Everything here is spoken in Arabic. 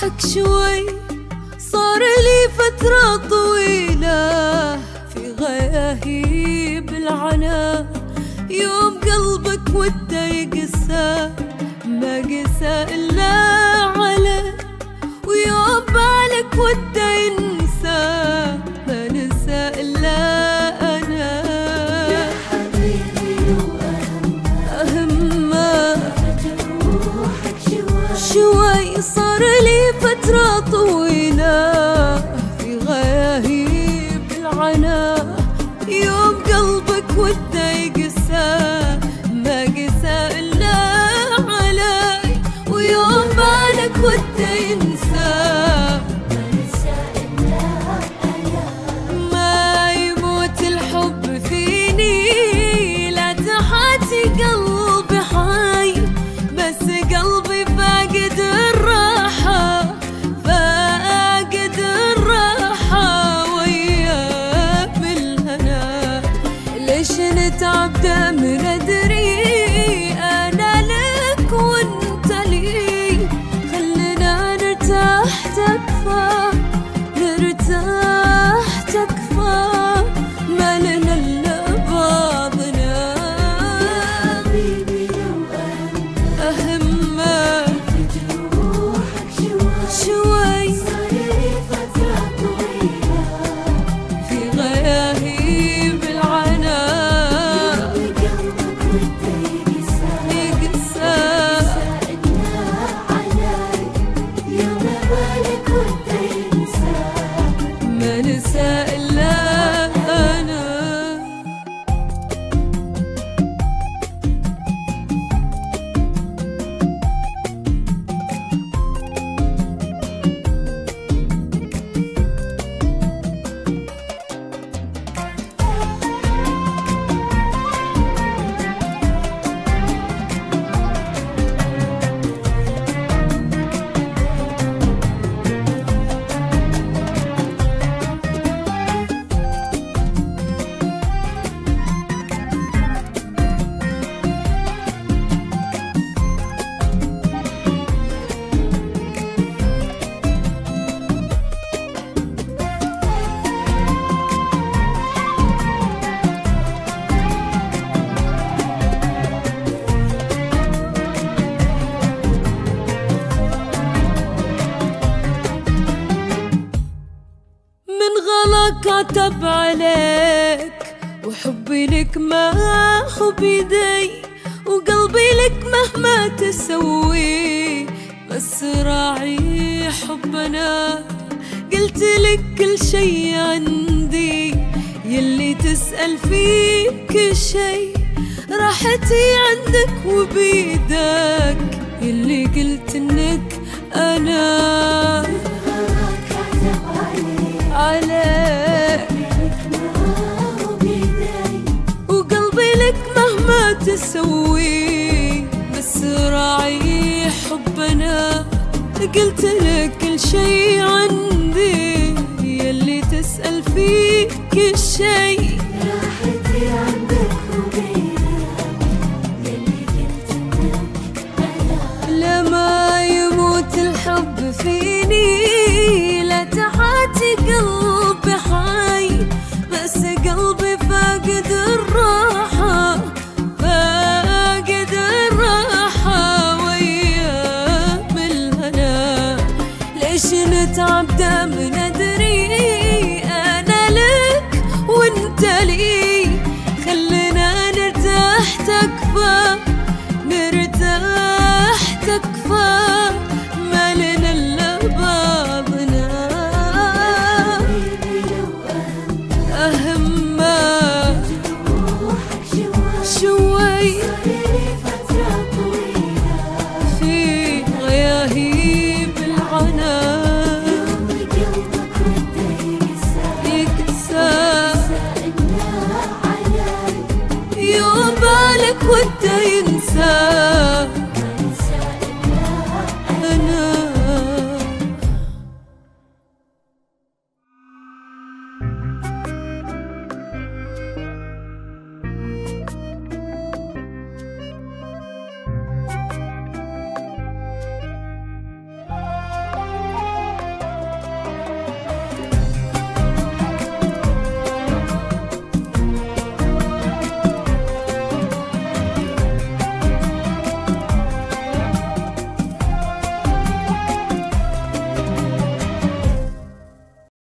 جروحك شوي صار لي فترة طويلة في غياهي بالعنا يوم قلبك وده يقسى ما قسى إلا على. ويوم بالك وده ينسى ما نسى إلا ينسى ما يموت الحب فيني. لا تحاتي قلبي حي بس قلبي فاقد الراحة فاقد الراحة وياك بالهنا. ليش نتعب دم ما نسى عتب عليك وحبي لك ما هو بيدي وقلبي لك مهما تسوي. بس راعي حبنا قلت لك كل شي عندي. يلي تسأل فيه كل شي راحتي عندك وبيدك. يلي قلت إنك أنا عليك. مهما تسوي بس راعي حبنا. قلت لك كل شي عندي يلي تسأل فيه كل شي راحتي عندك وبيدك ليش نتعب دام ندري وده ينسى.